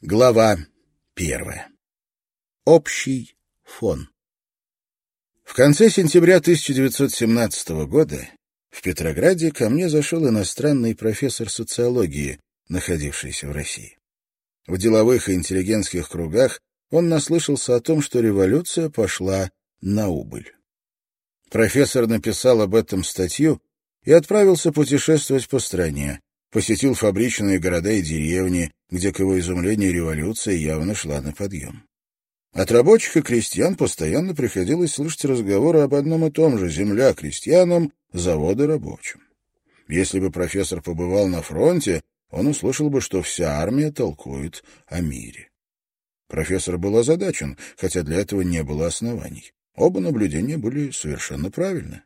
Глава первая. Общий фон. В конце сентября 1917 года в Петрограде ко мне зашел иностранный профессор социологии, находившийся в России. В деловых и интеллигентских кругах он наслышался о том, что революция пошла на убыль. Профессор написал об этом статью и отправился путешествовать по стране, посетил фабричные города и деревни, где, к его изумлению, революция явно шла на подъем. От рабочих и крестьян постоянно приходилось слышать разговоры об одном и том же — земля крестьянам, заводы рабочим. Если бы профессор побывал на фронте, он услышал бы, что вся армия толкует о мире. Профессор был озадачен, хотя для этого не было оснований. Оба наблюдения были совершенно правильны.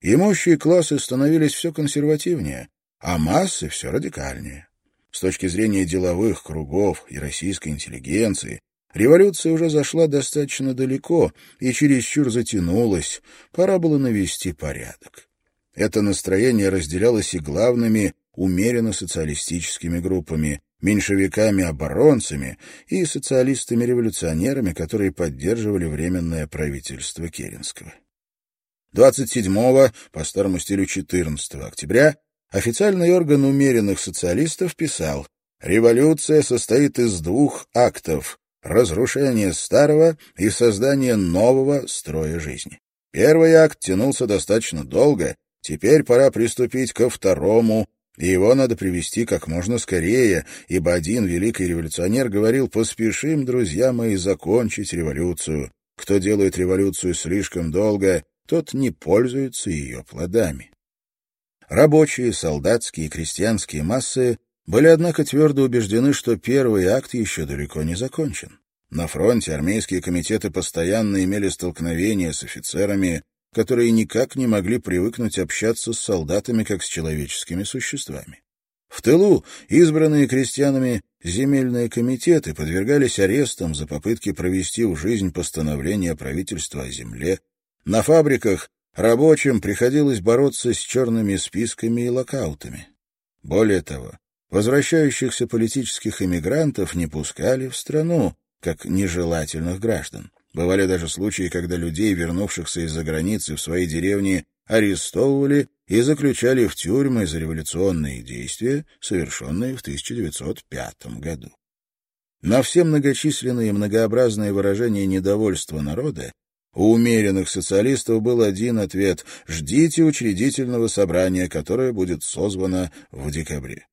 Имущие классы становились все консервативнее, а массы все радикальнее. С точки зрения деловых кругов и российской интеллигенции, революция уже зашла достаточно далеко и чересчур затянулась, пора было навести порядок. Это настроение разделялось и главными умеренно-социалистическими группами, меньшевиками-оборонцами и социалистами-революционерами, которые поддерживали Временное правительство Керенского. 27 по старому стилю 14 октября Официальный орган умеренных социалистов писал «Революция состоит из двух актов — разрушения старого и создания нового строя жизни. Первый акт тянулся достаточно долго, теперь пора приступить ко второму, и его надо привести как можно скорее, ибо один великий революционер говорил «Поспешим, друзья мои, закончить революцию. Кто делает революцию слишком долго, тот не пользуется ее плодами». Рабочие, солдатские и крестьянские массы были, однако, твердо убеждены, что первый акт еще далеко не закончен. На фронте армейские комитеты постоянно имели столкновения с офицерами, которые никак не могли привыкнуть общаться с солдатами как с человеческими существами. В тылу избранные крестьянами земельные комитеты подвергались арестам за попытки провести в жизнь постановление правительства о земле. На фабриках Рабочим приходилось бороться с черными списками и локаутами. Более того, возвращающихся политических эмигрантов не пускали в страну, как нежелательных граждан. Бывали даже случаи, когда людей, вернувшихся из-за границы в свои деревни, арестовывали и заключали в тюрьмы за революционные действия, совершенные в 1905 году. На все многочисленные и многообразные выражения недовольства народа у умеренных социалистов был один ответ — ждите учредительного собрания, которое будет созвано в декабре.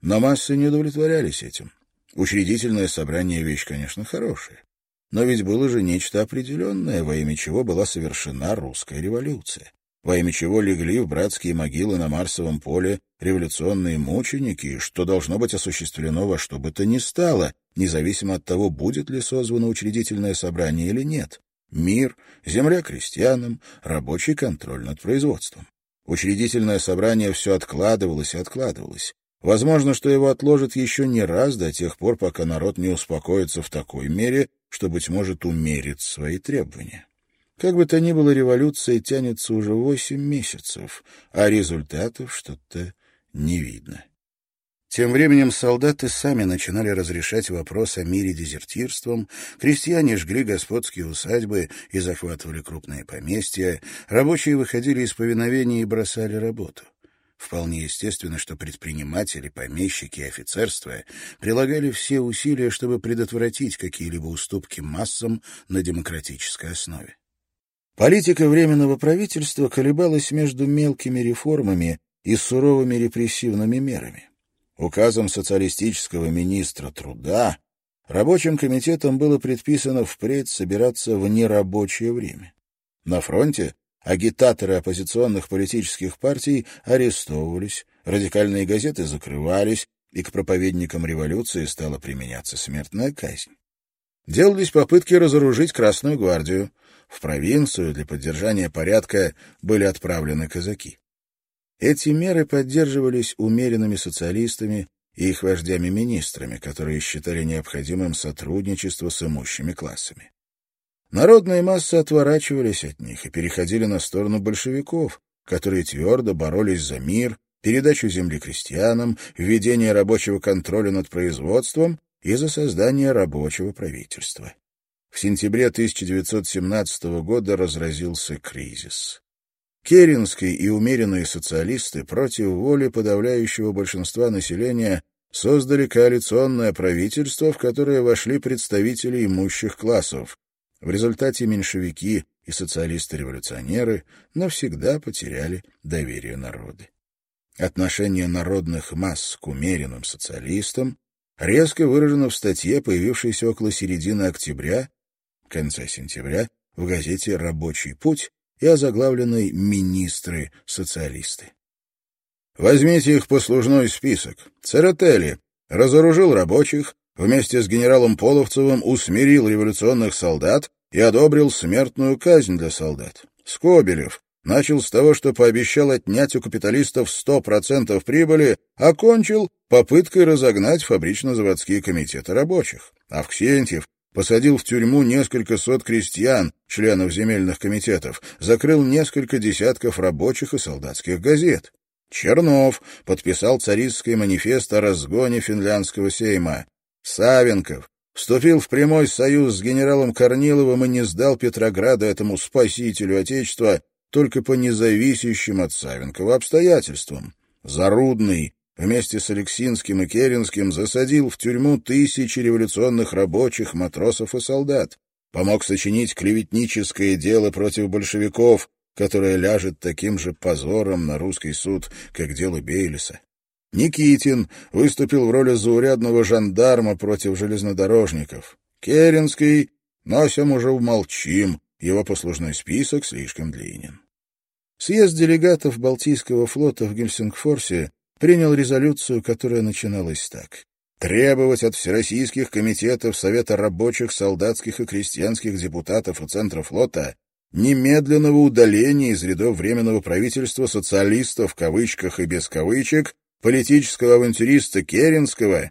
Но массы не удовлетворялись этим. Учредительное собрание — вещь, конечно, хорошая. Но ведь было же нечто определенное, во имя чего была совершена русская революция, во имя чего легли в братские могилы на Марсовом поле революционные мученики, что должно быть осуществлено во что бы то ни стало, независимо от того, будет ли созвано учредительное собрание или нет мир, земля крестьянам, рабочий контроль над производством. Учредительное собрание все откладывалось и откладывалось. Возможно, что его отложат еще не раз до тех пор, пока народ не успокоится в такой мере, что, быть может, умерит свои требования. Как бы то ни было, революция тянется уже восемь месяцев, а результатов что-то не видно. Тем временем солдаты сами начинали разрешать вопрос о мире дезертирством, крестьяне жгли господские усадьбы и захватывали крупные поместья, рабочие выходили из повиновения и бросали работу. Вполне естественно, что предприниматели, помещики и офицерство прилагали все усилия, чтобы предотвратить какие-либо уступки массам на демократической основе. Политика Временного правительства колебалась между мелкими реформами и суровыми репрессивными мерами. Указом социалистического министра труда рабочим комитетам было предписано впредь собираться в нерабочее время. На фронте агитаторы оппозиционных политических партий арестовывались, радикальные газеты закрывались, и к проповедникам революции стала применяться смертная казнь. Делались попытки разоружить Красную гвардию. В провинцию для поддержания порядка были отправлены казаки. Эти меры поддерживались умеренными социалистами и их вождями-министрами, которые считали необходимым сотрудничество с имущими классами. Народные массы отворачивались от них и переходили на сторону большевиков, которые твердо боролись за мир, передачу земли крестьянам, введение рабочего контроля над производством и за создание рабочего правительства. В сентябре 1917 года разразился кризис. Керенский и умеренные социалисты против воли подавляющего большинства населения создали коалиционное правительство, в которое вошли представители имущих классов. В результате меньшевики и социалисты-революционеры навсегда потеряли доверие народа. Отношение народных масс к умеренным социалистам резко выражено в статье, появившейся около середины октября, конца сентября, в газете «Рабочий путь» и озаглавленной «Министры-социалисты». Возьмите их послужной список. Церетели разоружил рабочих, вместе с генералом Половцевым усмирил революционных солдат и одобрил смертную казнь для солдат. Скобелев начал с того, что пообещал отнять у капиталистов 100% прибыли, а кончил попыткой разогнать фабрично-заводские комитеты рабочих. Авксентьев посадил в тюрьму несколько сот крестьян, членов земельных комитетов, закрыл несколько десятков рабочих и солдатских газет. Чернов подписал царистский манифест о разгоне финляндского сейма. Савенков вступил в прямой союз с генералом Корниловым и не сдал Петрограда этому спасителю Отечества только по независящим от Савенкова обстоятельствам. Зарудный вместе с Алексинским и Керенским засадил в тюрьму тысячи революционных рабочих, матросов и солдат. Помог сочинить клеветническое дело против большевиков, которое ляжет таким же позором на русский суд, как дело Бейлиса. Никитин выступил в роли заурядного жандарма против железнодорожников. Керенский, носим уже умолчим, его послужной список слишком длинен. Съезд делегатов Балтийского флота в Гельсингфорсе принял резолюцию, которая начиналась так. Требовать от всероссийских комитетов Совета рабочих, солдатских и крестьянских депутатов и Центра флота немедленного удаления из рядов Временного правительства социалистов в кавычках и без кавычек, политического авантюриста Керенского,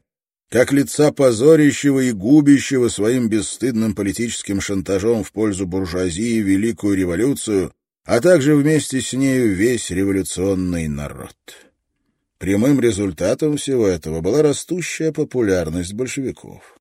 как лица позорящего и губящего своим бесстыдным политическим шантажом в пользу буржуазии Великую революцию, а также вместе с нею весь революционный народ. Прямым результатом всего этого была растущая популярность большевиков.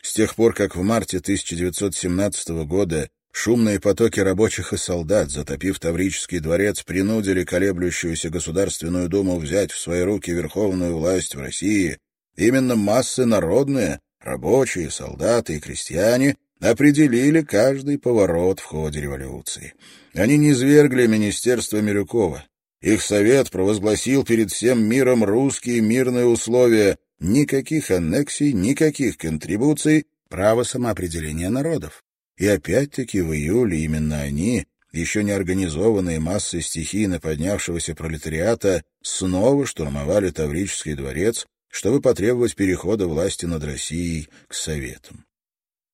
С тех пор, как в марте 1917 года Шумные потоки рабочих и солдат, затопив Таврический дворец, принудили колеблющуюся Государственную Думу взять в свои руки верховную власть в России. Именно массы народные, рабочие, солдаты и крестьяне, определили каждый поворот в ходе революции. Они низвергли Министерство Мирюкова. Их совет провозгласил перед всем миром русские мирные условия, никаких аннексий, никаких контрибуций, право самоопределения народов. И опять-таки в июле именно они, еще не организованные массы стихийно поднявшегося пролетариата, снова штурмовали Таврический дворец, чтобы потребовать перехода власти над Россией к Советам.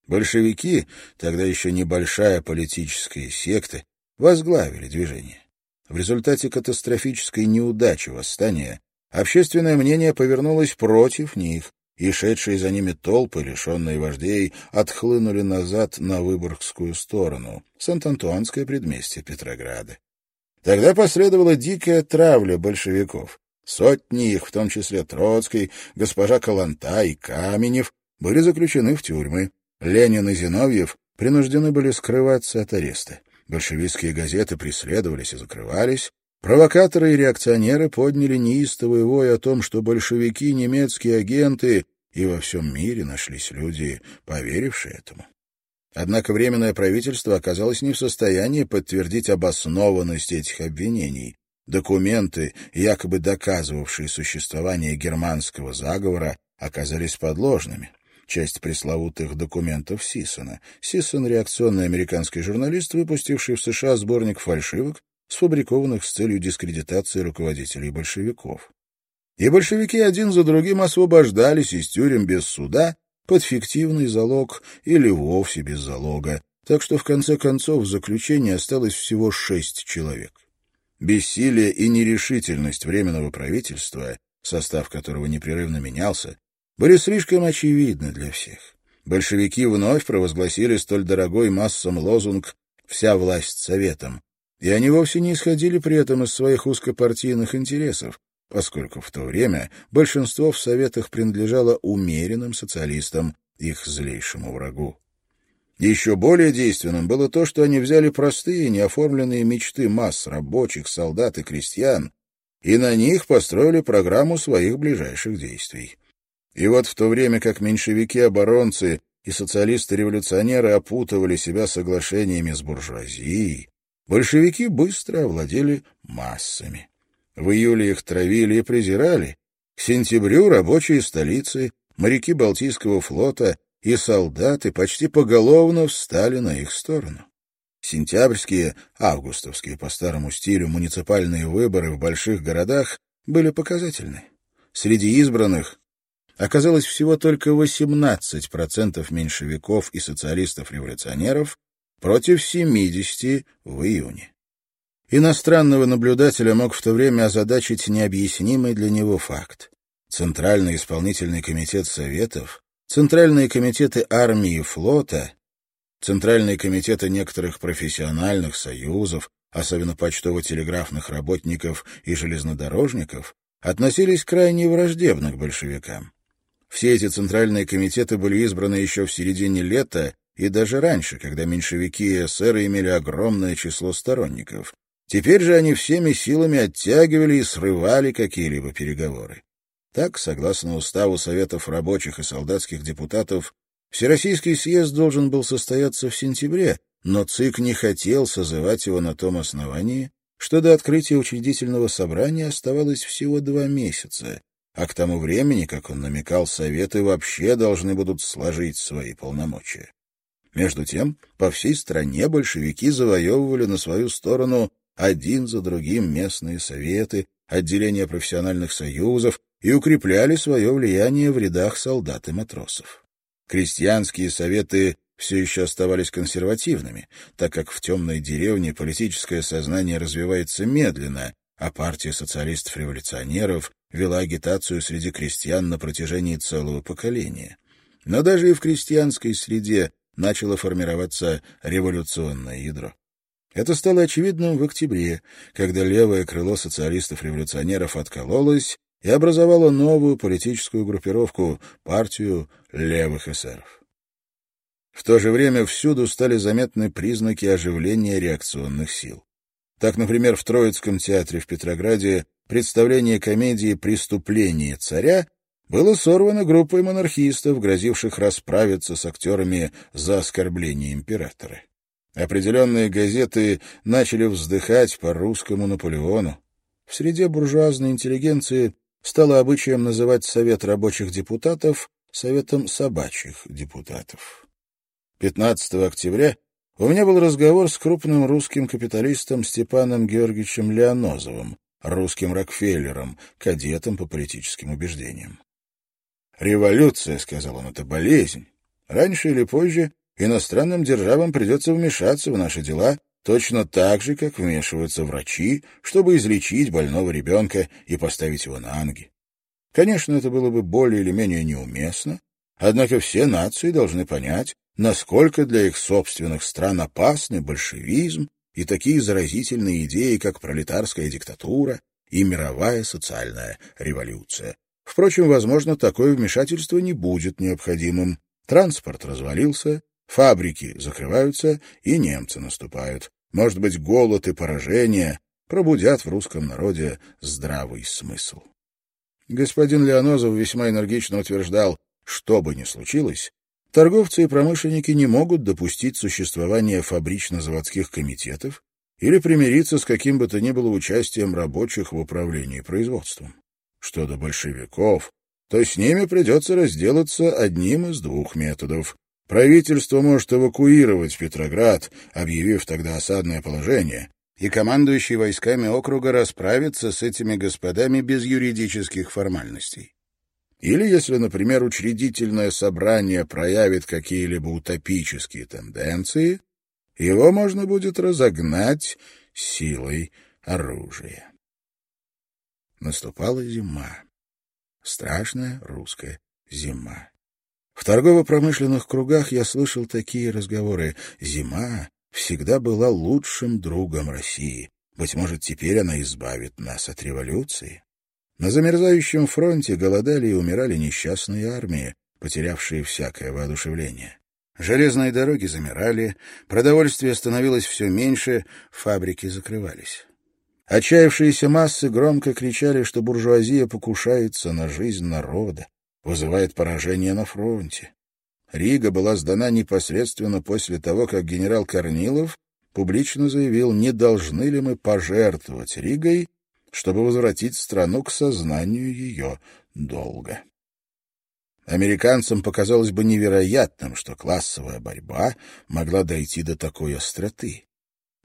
Большевики, тогда еще небольшая политическая секта, возглавили движение. В результате катастрофической неудачи восстания общественное мнение повернулось против них, и шедшие за ними толпы, лишенные вождей, отхлынули назад на Выборгскую сторону, Сант-Антуанское предместье Петрограда. Тогда последовала дикая травля большевиков. Сотни их, в том числе Троцкий, госпожа Каланта и Каменев, были заключены в тюрьмы. Ленин и Зиновьев принуждены были скрываться от ареста. Большевистские газеты преследовались и закрывались, Провокаторы и реакционеры подняли неистовый вой о том, что большевики — немецкие агенты, и во всем мире нашлись люди, поверившие этому. Однако Временное правительство оказалось не в состоянии подтвердить обоснованность этих обвинений. Документы, якобы доказывавшие существование германского заговора, оказались подложными. Часть пресловутых документов Сисона. Сисон — реакционный американский журналист, выпустивший в США сборник фальшивок, сфабрикованных с целью дискредитации руководителей большевиков. И большевики один за другим освобождались из тюрем без суда под фиктивный залог или вовсе без залога, так что в конце концов в заключении осталось всего шесть человек. Бессилие и нерешительность Временного правительства, состав которого непрерывно менялся, были слишком очевидны для всех. Большевики вновь провозгласили столь дорогой массам лозунг «Вся власть советом», и они вовсе не исходили при этом из своих узкопартийных интересов. поскольку в то время большинство в Советах принадлежало умеренным социалистам, их злейшему врагу. Еще более действенным было то, что они взяли простые, неоформленные мечты масс рабочих, солдат и крестьян и на них построили программу своих ближайших действий. И вот в то время как меньшевики-оборонцы и социалисты-революционеры опутывали себя соглашениями с буржуазией, большевики быстро овладели массами. В июле их травили и презирали. К сентябрю рабочие столицы, моряки Балтийского флота и солдаты почти поголовно встали на их сторону. Сентябрьские, августовские по старому стилю муниципальные выборы в больших городах были показательны. Среди избранных оказалось всего только 18% меньшевиков и социалистов-революционеров против 70 в июне. Иностранного наблюдателя мог в то время озадачить необъяснимый для него факт. Центральный исполнительный комитет Советов, Центральные комитеты армии и флота, Центральные комитеты некоторых профессиональных союзов, особенно почтово-телеграфных работников и железнодорожников, относились крайне враждебно к большевикам. Все эти центральные комитеты были избраны еще в середине лета и даже раньше, когда меньшевики и эсеры имели огромное число сторонников. Теперь же они всеми силами оттягивали и срывали какие-либо переговоры. Так, согласно уставу Советов рабочих и солдатских депутатов, Всероссийский съезд должен был состояться в сентябре, но ЦИК не хотел созывать его на том основании, что до открытия учредительного собрания оставалось всего два месяца, а к тому времени, как он намекал, Советы вообще должны будут сложить свои полномочия. Между тем, по всей стране большевики завоевывали на свою сторону один за другим местные советы, отделения профессиональных союзов и укрепляли свое влияние в рядах солдат и матросов. Крестьянские советы все еще оставались консервативными, так как в темной деревне политическое сознание развивается медленно, а партия социалистов-революционеров вела агитацию среди крестьян на протяжении целого поколения. Но даже и в крестьянской среде начало формироваться революционное ядро. Это стало очевидным в октябре, когда левое крыло социалистов-революционеров откололось и образовало новую политическую группировку — партию левых эсеров. В то же время всюду стали заметны признаки оживления реакционных сил. Так, например, в Троицком театре в Петрограде представление комедии «Преступление царя» было сорвано группой монархистов, грозивших расправиться с актерами за оскорбление императора. Определенные газеты начали вздыхать по русскому Наполеону. В среде буржуазной интеллигенции стало обычаем называть Совет рабочих депутатов Советом собачьих депутатов. 15 октября у меня был разговор с крупным русским капиталистом Степаном Георгиевичем Леонозовым, русским Рокфеллером, кадетом по политическим убеждениям. «Революция», — сказал он, — «это болезнь. Раньше или позже иностранным державам придется вмешаться в наши дела точно так же, как вмешиваются врачи, чтобы излечить больного ребенка и поставить его на ноги. Конечно, это было бы более или менее неуместно, однако все нации должны понять, насколько для их собственных стран опасны большевизм и такие заразительные идеи, как пролетарская диктатура и мировая социальная революция. Впрочем, возможно, такое вмешательство не будет необходимым. Транспорт развалился, фабрики закрываются, и немцы наступают. Может быть, голод и поражение пробудят в русском народе здравый смысл. Господин Леонозов весьма энергично утверждал, что бы ни случилось, торговцы и промышленники не могут допустить существования фабрично-заводских комитетов или примириться с каким бы то ни было участием рабочих в управлении производством. Что до большевиков, то с ними придется разделаться одним из двух методов. Правительство может эвакуировать Петроград, объявив тогда осадное положение, и командующий войсками округа расправится с этими господами без юридических формальностей. Или если, например, учредительное собрание проявит какие-либо утопические тенденции, его можно будет разогнать силой оружия. Наступала зима. Страшная русская зима. В торгово-промышленных кругах я слышал такие разговоры. Зима всегда была лучшим другом России. Быть может, теперь она избавит нас от революции. На замерзающем фронте голодали и умирали несчастные армии, потерявшие всякое воодушевление. Железные дороги замирали, продовольствия становилось все меньше, фабрики закрывались. Отчаявшиеся массы громко кричали, что буржуазия покушается на жизнь народа, вызывает поражение на фронте. Рига была сдана непосредственно после того, как генерал Корнилов публично заявил, не должны ли мы пожертвовать Ригой, чтобы возвратить страну к сознанию ее долга. Американцам показалось бы невероятным, что классовая борьба могла дойти до такой остроты.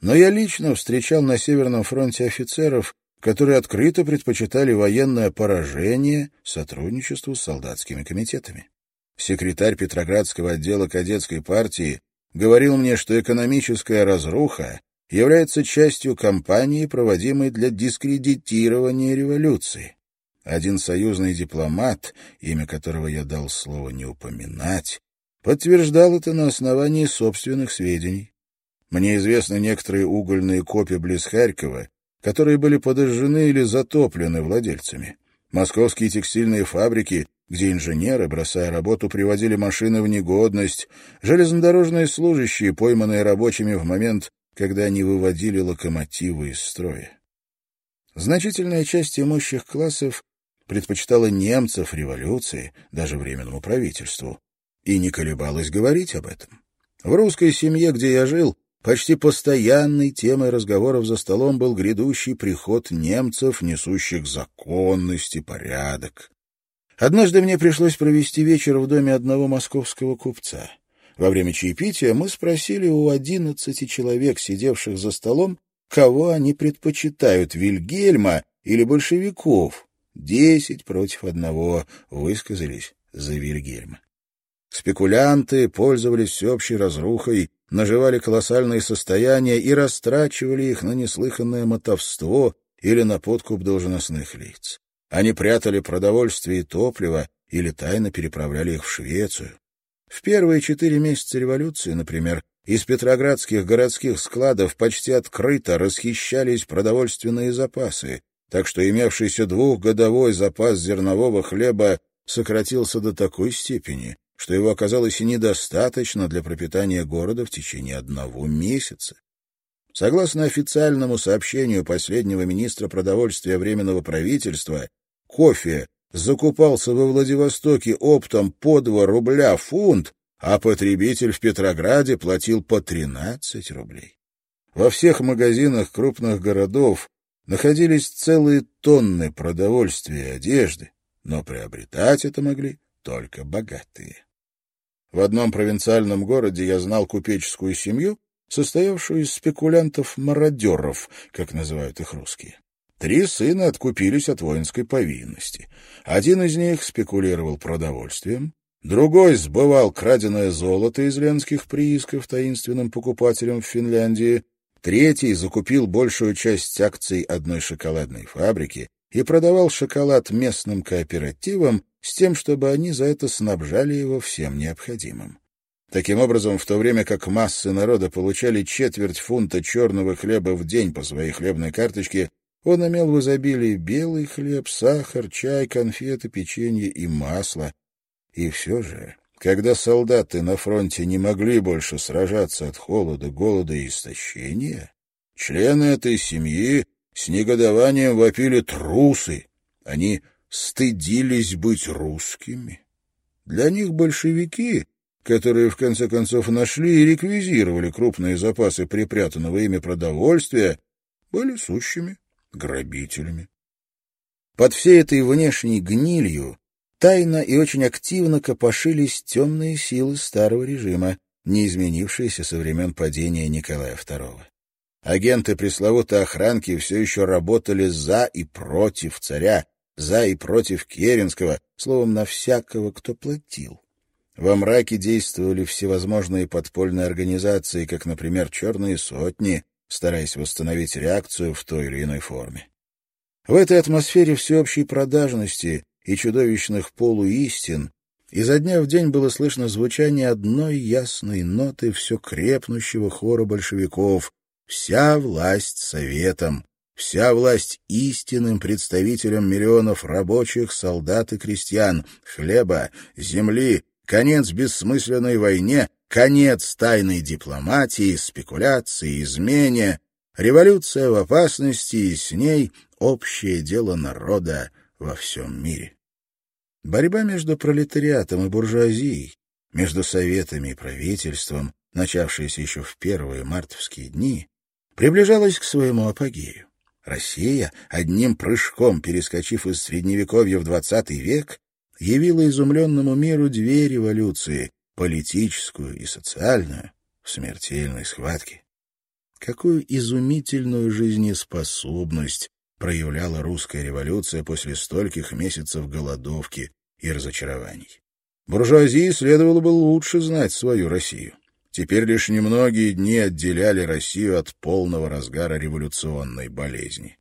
Но я лично встречал на Северном фронте офицеров, которые открыто предпочитали военное поражение сотрудничеству с солдатскими комитетами. Секретарь Петроградского отдела кадетской партии говорил мне, что экономическая разруха является частью кампании, проводимой для дискредитирования революции. Один союзный дипломат, имя которого я дал слово не упоминать, подтверждал это на основании собственных сведений. Мне известны некоторые угольные копи близ Харькова, которые были подожжены или затоплены владельцами. Московские текстильные фабрики, где инженеры, бросая работу, приводили машины в негодность, железнодорожные служащие, пойманные рабочими в момент, когда они выводили локомотивы из строя. Значительная часть имущих классов предпочитала немцев революции, даже временному правительству, и не колебалась говорить об этом. В русской семье, где я жил, почти постоянной темой разговоров за столом был грядущий приход немцев, несущих законность и порядок. Однажды мне пришлось провести вечер в доме одного московского купца. Во время чаепития мы спросили у одиннадцати человек, сидевших за столом, кого они предпочитают, Вильгельма или большевиков. Десять против одного высказались за Вильгельма. Спекулянты пользовались всеобщей разрухой, наживали колоссальные состояния и растрачивали их на неслыханное мотовство или на подкуп должностных лиц. Они прятали продовольствие и топливо или тайно переправляли их в Швецию. В первые четыре месяца революции, например, из петроградских городских складов почти открыто расхищались продовольственные запасы, так что имевшийся двухгодовой запас зернового хлеба сократился до такой степени, что его оказалось недостаточно для пропитания города в течение одного месяца. Согласно официальному сообщению последнего министра продовольствия Временного правительства, кофе закупался во Владивостоке оптом по 2 рубля фунт, а потребитель в Петрограде платил по 13 рублей. Во всех магазинах крупных городов находились целые тонны продовольствия и одежды, но приобретать это могли только богатые. В одном провинциальном городе я знал купеческую семью, состоявшую из спекулянтов-мародеров, как называют их русские. Три сына откупились от воинской повинности. Один из них спекулировал продовольствием, другой сбывал краденое золото из ленских приисков таинственным покупателям в Финляндии, Третий закупил большую часть акций одной шоколадной фабрики и продавал шоколад местным кооперативам с тем, чтобы они за это снабжали его всем необходимым. Таким образом, в то время как массы народа получали четверть фунта черного хлеба в день по своей хлебной карточке, он имел в изобилии белый хлеб, сахар, чай, конфеты, печенье и масло. И все же когда солдаты на фронте не могли больше сражаться от холода, голода и истощения, члены этой семьи с негодованием вопили трусы. Они стыдились быть русскими. Для них большевики, которые в конце концов нашли и реквизировали крупные запасы припрятанного ими продовольствия, были сущими грабителями. Под всей этой внешней гнилью тайно и очень активно копошились темные силы старого режима, не изменившиеся со времен падения Николая II. Агенты пресловутой охранки все еще работали за и против царя, за и против Керенского, словом, на всякого, кто платил. Во мраке действовали всевозможные подпольные организации, как, например, «Черные сотни», стараясь восстановить реакцию в той или иной форме. В этой атмосфере всеобщей продажности и чудовищных полуистин, изо дня в день было слышно звучание одной ясной ноты все крепнущего хора большевиков «Вся власть советом, вся власть истинным представителям миллионов рабочих, солдат и крестьян, хлеба, земли, конец бессмысленной войне, конец тайной дипломатии, спекуляции, измене, революция в опасности и с ней общее дело народа во всем мире. Борьба между пролетариатом и буржуазией, между советами и правительством, начавшаяся еще в первые мартовские дни, приближалась к своему апогею. Россия, одним прыжком перескочив из Средневековья в XX век, явила изумленному миру две революции — политическую и социальную — в смертельной схватке. Какую изумительную жизнеспособность проявляла русская революция после стольких месяцев голодовки и разочарований. Буржуазии следовало бы лучше знать свою Россию. Теперь лишь немногие дни отделяли Россию от полного разгара революционной болезни.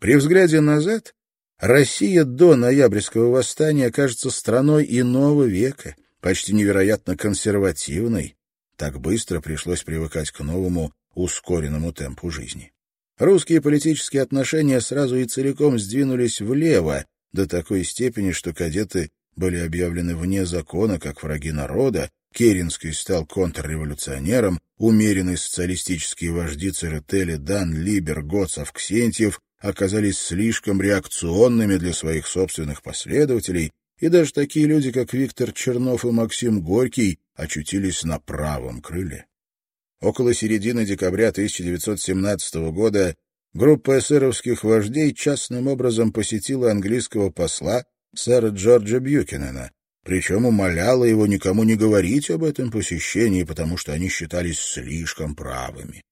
При взгляде назад Россия до ноябрьского восстания кажется страной иного века, почти невероятно консервативной. Так быстро пришлось привыкать к новому, ускоренному темпу жизни. Русские политические отношения сразу и целиком сдвинулись влево до такой степени, что кадеты были объявлены вне закона как враги народа, Керенский стал контрреволюционером, умеренные социалистические вожди Церетели, Дан, Либер, Гоцов, Ксентьев оказались слишком реакционными для своих собственных последователей, и даже такие люди, как Виктор Чернов и Максим Горький, очутились на правом крыле. Около середины декабря 1917 года группа эсеровских вождей частным образом посетила английского посла сэра Джорджа Бьюкинена, причем умоляла его никому не говорить об этом посещении, потому что они считались слишком правыми.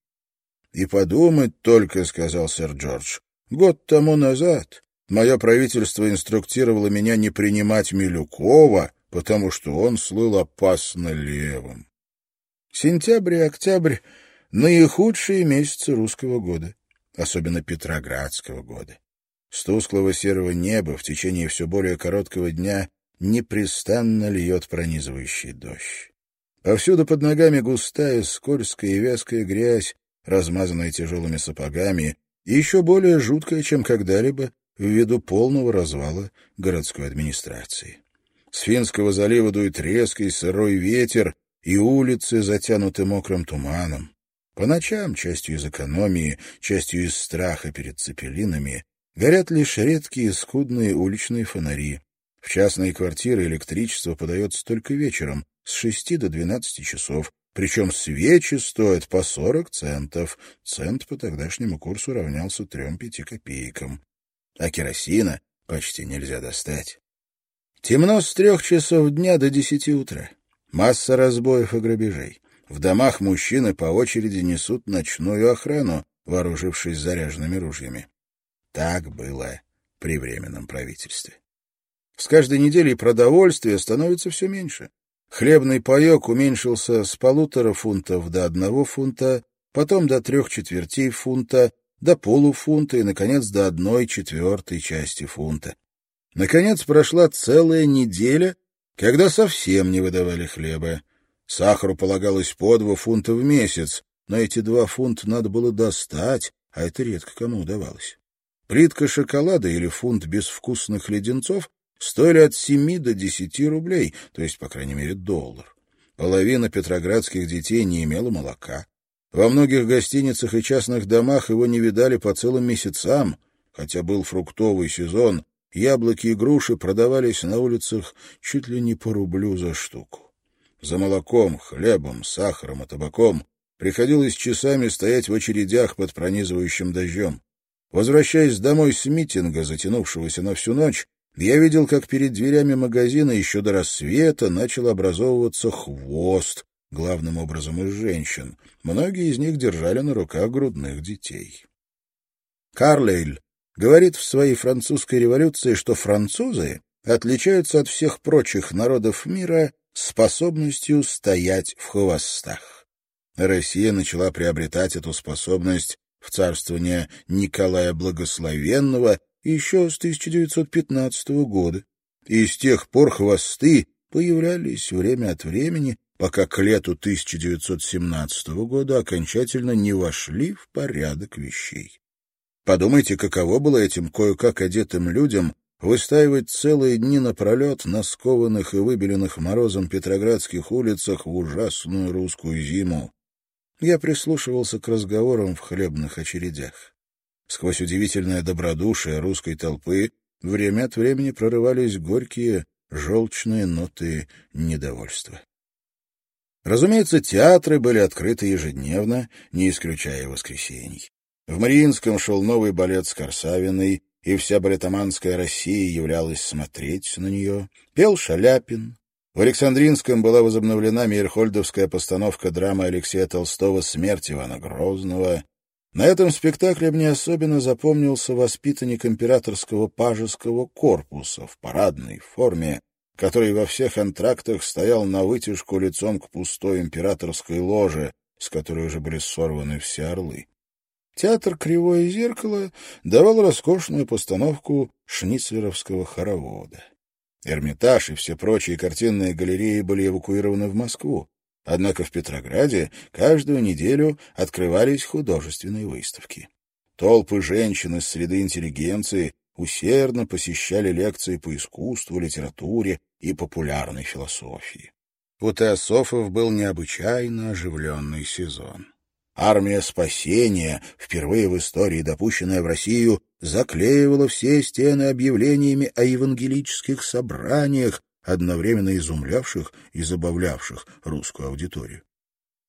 «И подумать только», — сказал сэр Джордж, — «год тому назад мое правительство инструктировало меня не принимать Милюкова, потому что он слыл опасно левым». Сентябрь и октябрь — наихудшие месяцы русского года, особенно Петроградского года. С тусклого серого неба в течение все более короткого дня непрестанно льет пронизывающий дождь. Повсюду под ногами густая, скользкая и вязкая грязь, размазанная тяжелыми сапогами, и еще более жуткая, чем когда-либо, ввиду полного развала городской администрации. С Финского залива дует резкий сырой ветер, и улицы затянуты мокрым туманом. По ночам, частью из экономии, частью из страха перед цепелинами, горят лишь редкие скудные уличные фонари. В частные квартиры электричество подается только вечером, с шести до двенадцати часов, причем свечи стоят по сорок центов. Цент по тогдашнему курсу равнялся трем-пяти копейкам. А керосина почти нельзя достать. Темно с трех часов дня до десяти утра. Масса разбоев и грабежей. В домах мужчины по очереди несут ночную охрану, вооружившись заряженными ружьями. Так было при Временном правительстве. С каждой неделей продовольствия становится все меньше. Хлебный паек уменьшился с полутора фунтов до одного фунта, потом до трех четвертей фунта, до полуфунта и, наконец, до одной четвертой части фунта. Наконец прошла целая неделя, когда совсем не выдавали хлеба. Сахару полагалось по два фунта в месяц, но эти два фунта надо было достать, а это редко кому удавалось. Плитка шоколада или фунт безвкусных леденцов стоили от семи до десяти рублей, то есть, по крайней мере, доллар. Половина петроградских детей не имела молока. Во многих гостиницах и частных домах его не видали по целым месяцам, хотя был фруктовый сезон, Яблоки и груши продавались на улицах чуть ли не по рублю за штуку. За молоком, хлебом, сахаром и табаком приходилось часами стоять в очередях под пронизывающим дождем. Возвращаясь домой с митинга, затянувшегося на всю ночь, я видел, как перед дверями магазина еще до рассвета начал образовываться хвост, главным образом из женщин. Многие из них держали на руках грудных детей. Карлейль говорит в своей французской революции, что французы отличаются от всех прочих народов мира способностью стоять в хвостах. Россия начала приобретать эту способность в царствование Николая Благословенного еще с 1915 года, и с тех пор хвосты появлялись время от времени, пока к лету 1917 года окончательно не вошли в порядок вещей. Подумайте, каково было этим кое-как одетым людям выстаивать целые дни напролет на скованных и выбеленных морозом петроградских улицах в ужасную русскую зиму. Я прислушивался к разговорам в хлебных очередях. Сквозь удивительное добродушие русской толпы время от времени прорывались горькие, желчные ноты недовольства. Разумеется, театры были открыты ежедневно, не исключая воскресений. В Мариинском шел новый балет с Корсавиной, и вся балетоманская Россия являлась смотреть на нее. Пел Шаляпин. В Александринском была возобновлена Мейерхольдовская постановка драмы Алексея Толстого «Смерть Ивана Грозного». На этом спектакле мне особенно запомнился воспитанник императорского пажеского корпуса в парадной форме, который во всех антрактах стоял на вытяжку лицом к пустой императорской ложе, с которой уже были сорваны все орлы. Театр «Кривое зеркало» давал роскошную постановку шницлеровского хоровода. Эрмитаж и все прочие картинные галереи были эвакуированы в Москву. Однако в Петрограде каждую неделю открывались художественные выставки. Толпы женщин из среды интеллигенции усердно посещали лекции по искусству, литературе и популярной философии. У теософов был необычайно оживленный сезон. Армия спасения, впервые в истории допущенная в Россию, заклеивала все стены объявлениями о евангелических собраниях, одновременно изумлявших и забавлявших русскую аудиторию.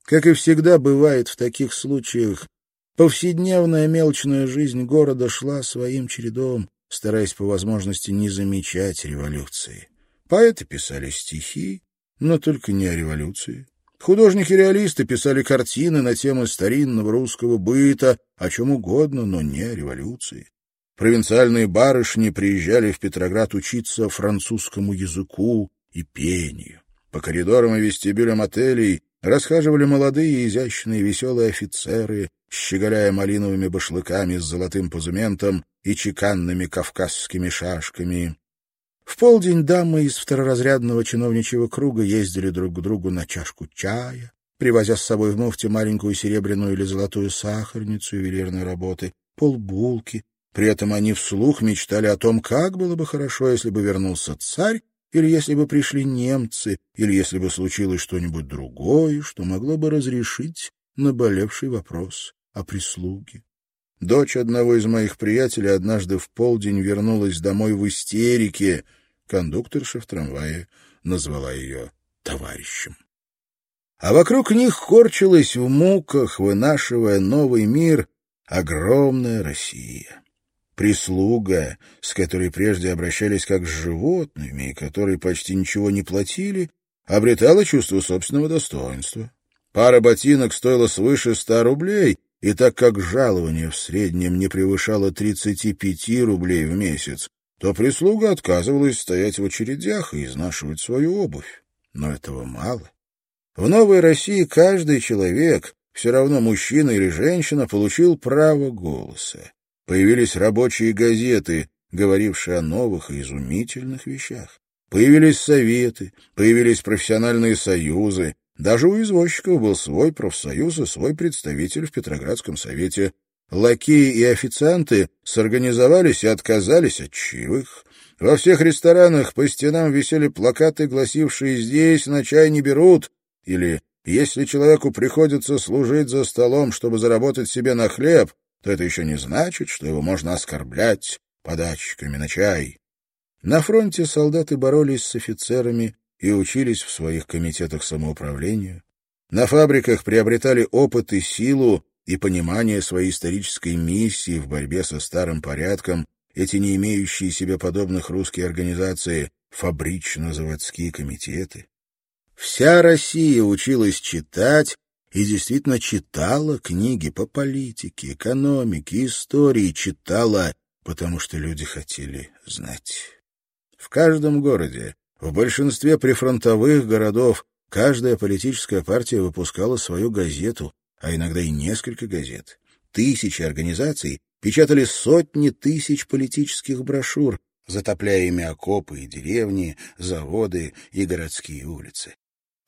Как и всегда бывает в таких случаях, повседневная мелочная жизнь города шла своим чередом, стараясь по возможности не замечать революции. Поэты писали стихи, но только не о революции. Художники-реалисты писали картины на темы старинного русского быта, о чем угодно, но не о революции. Провинциальные барышни приезжали в Петроград учиться французскому языку и пению. По коридорам и вестибюлям отелей расхаживали молодые, изящные, веселые офицеры, щеголяя малиновыми башлыками с золотым позументом и чеканными кавказскими шашками. В полдень дамы из второразрядного чиновничьего круга ездили друг к другу на чашку чая, привозя с собой в муфте маленькую серебряную или золотую сахарницу ювелирной работы, полбулки. При этом они вслух мечтали о том, как было бы хорошо, если бы вернулся царь, или если бы пришли немцы, или если бы случилось что-нибудь другое, что могло бы разрешить наболевший вопрос о прислуге. Дочь одного из моих приятелей однажды в полдень вернулась домой в истерике. Кондукторша в трамвае назвала ее товарищем. А вокруг них корчилась в муках, вынашивая новый мир, огромная Россия. Прислуга, с которой прежде обращались как с животными и которой почти ничего не платили, обретала чувство собственного достоинства. Пара ботинок стоила свыше ста рублей, и так как жалование в среднем не превышало 35 рублей в месяц, то прислуга отказывалась стоять в очередях и изнашивать свою обувь. Но этого мало. В Новой России каждый человек, все равно мужчина или женщина, получил право голоса. Появились рабочие газеты, говорившие о новых и изумительных вещах. Появились советы, появились профессиональные союзы, даже у извозчиков был свой профсоюз и свой представитель в Петроградском совете. Лакеи и официанты сорганизовались и отказались от чаевых. Во всех ресторанах по стенам висели плакаты, гласившие «Здесь на чай не берут» или «Если человеку приходится служить за столом, чтобы заработать себе на хлеб, то это еще не значит, что его можно оскорблять подачками на чай». На фронте солдаты боролись с офицерами и учились в своих комитетах самоуправления. На фабриках приобретали опыт и силу и понимание своей исторической миссии в борьбе со старым порядком эти не имеющие себе подобных русские организации фабрично-заводские комитеты. Вся Россия училась читать и действительно читала книги по политике, экономике, истории, читала, потому что люди хотели знать. В каждом городе в большинстве прифронтовых городов каждая политическая партия выпускала свою газету, а иногда и несколько газет. Тысячи организаций печатали сотни тысяч политических брошюр, затопляя ими окопы и деревни, заводы и городские улицы.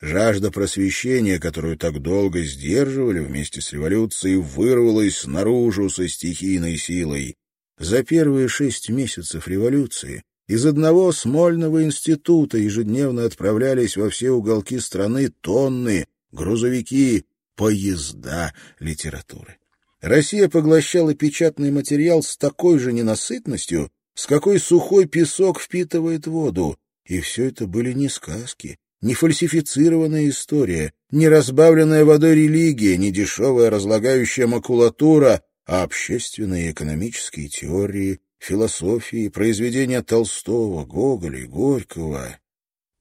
Жажда просвещения, которую так долго сдерживали вместе с революцией, вырвалась наружу со стихийной силой. За первые шесть месяцев революции из одного Смольного института ежедневно отправлялись во все уголки страны тонны, грузовики, поезда литературы. Россия поглощала печатный материал с такой же ненасытностью, с какой сухой песок впитывает воду. И все это были не сказки, не фальсифицированная история, не разбавленная водой религия, не дешевая разлагающая макулатура, а общественные и экономические теории, философии, произведения Толстого, Гоголя и Горького.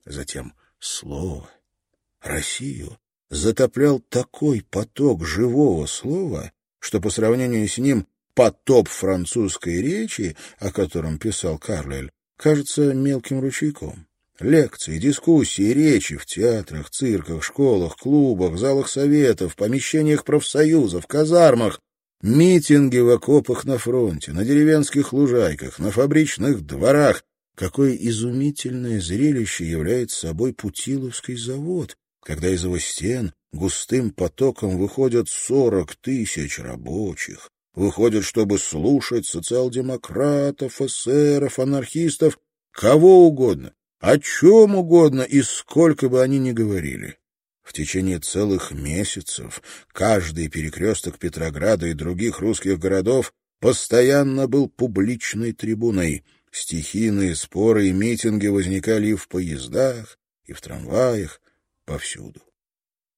Затем слово. Россию затоплял такой поток живого слова, что по сравнению с ним потоп французской речи, о котором писал Карлель, кажется мелким ручейком. Лекции, дискуссии, речи в театрах, цирках, школах, клубах, залах советов, помещениях профсоюзов, казармах, митинги в окопах на фронте, на деревенских лужайках, на фабричных дворах. Какое изумительное зрелище является собой Путиловский завод, когда из его стен густым потоком выходят сорок тысяч рабочих, выходят, чтобы слушать социал-демократов, эсеров, анархистов, кого угодно, о чем угодно и сколько бы они ни говорили. В течение целых месяцев каждый перекресток Петрограда и других русских городов постоянно был публичной трибуной. Стихийные споры и митинги возникали и в поездах, и в трамваях, повсюду.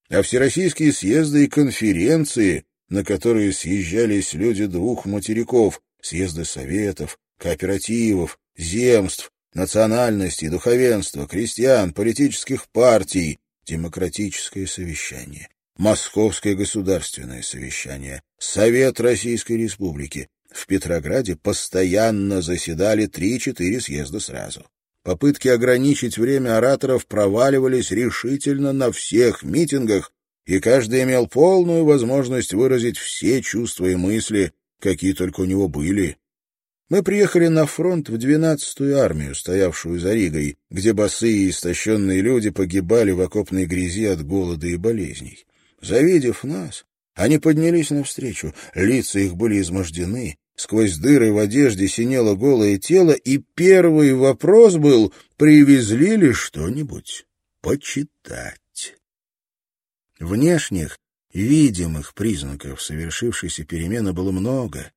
А всероссийские съезды и конференции, на которые съезжались люди двух материков, съезды советов, кооперативов, земств, национальностей, духовенства, крестьян, политических партий, демократическое совещание, Московское государственное совещание, Совет Российской Республики. В Петрограде постоянно заседали три-четыре съезда сразу. Попытки ограничить время ораторов проваливались решительно на всех митингах, и каждый имел полную возможность выразить все чувства и мысли, какие только у него были. Мы приехали на фронт в 12-ю армию, стоявшую за Ригой, где босые и истощенные люди погибали в окопной грязи от голода и болезней. Завидев нас, они поднялись навстречу, лица их были измождены, сквозь дыры в одежде синело голое тело, и первый вопрос был, привезли ли что-нибудь почитать. Внешних, видимых признаков совершившейся перемены было много,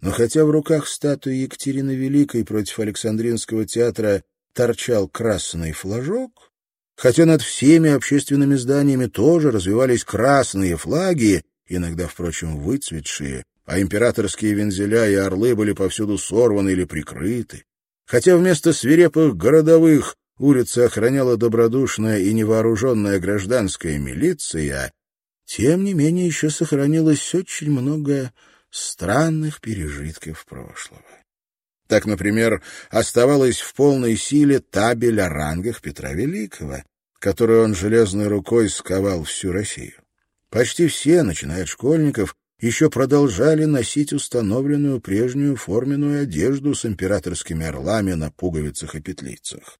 но хотя в руках статуи Екатерины Великой против Александринского театра торчал красный флажок, хотя над всеми общественными зданиями тоже развивались красные флаги, иногда, впрочем, выцветшие, а императорские вензеля и орлы были повсюду сорваны или прикрыты, хотя вместо свирепых городовых улицы охраняла добродушная и невооруженная гражданская милиция, тем не менее еще сохранилось очень много странных пережитков прошлого. Так, например, оставалась в полной силе табель о рангах Петра Великого, которую он железной рукой сковал всю Россию. Почти все, начиная от школьников, еще продолжали носить установленную прежнюю форменную одежду с императорскими орлами на пуговицах и петлицах.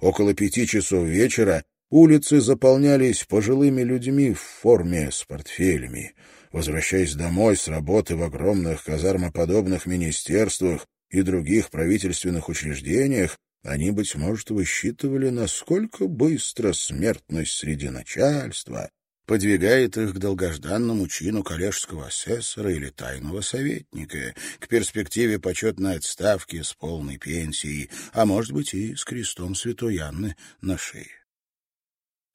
Около пяти часов вечера улицы заполнялись пожилыми людьми в форме с портфелями возвращаясь домой с работы в огромных казармоподобных министерствах и других правительственных учреждениях, они, быть может, высчитывали, насколько быстро смертность среди начальства подвигает их к долгожданному чину коллежского асессора или тайного советника, к перспективе почетной отставки с полной пенсией, а может быть и с крестом святой Анны на шее.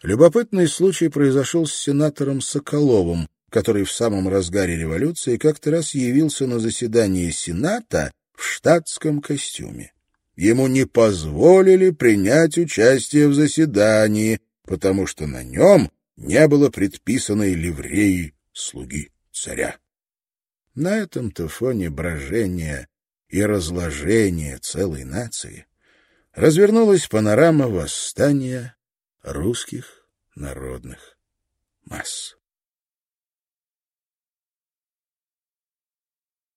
Любопытный случай произошел с сенатором Соколовым, который в самом разгаре революции как-то раз явился на заседание Сената в штатском костюме. Ему не позволили принять участие в заседании, потому что на нем не было предписанной ливреи слуги царя. На этом-то фоне брожения и разложения целой нации развернулась панорама восстания русских народных масс.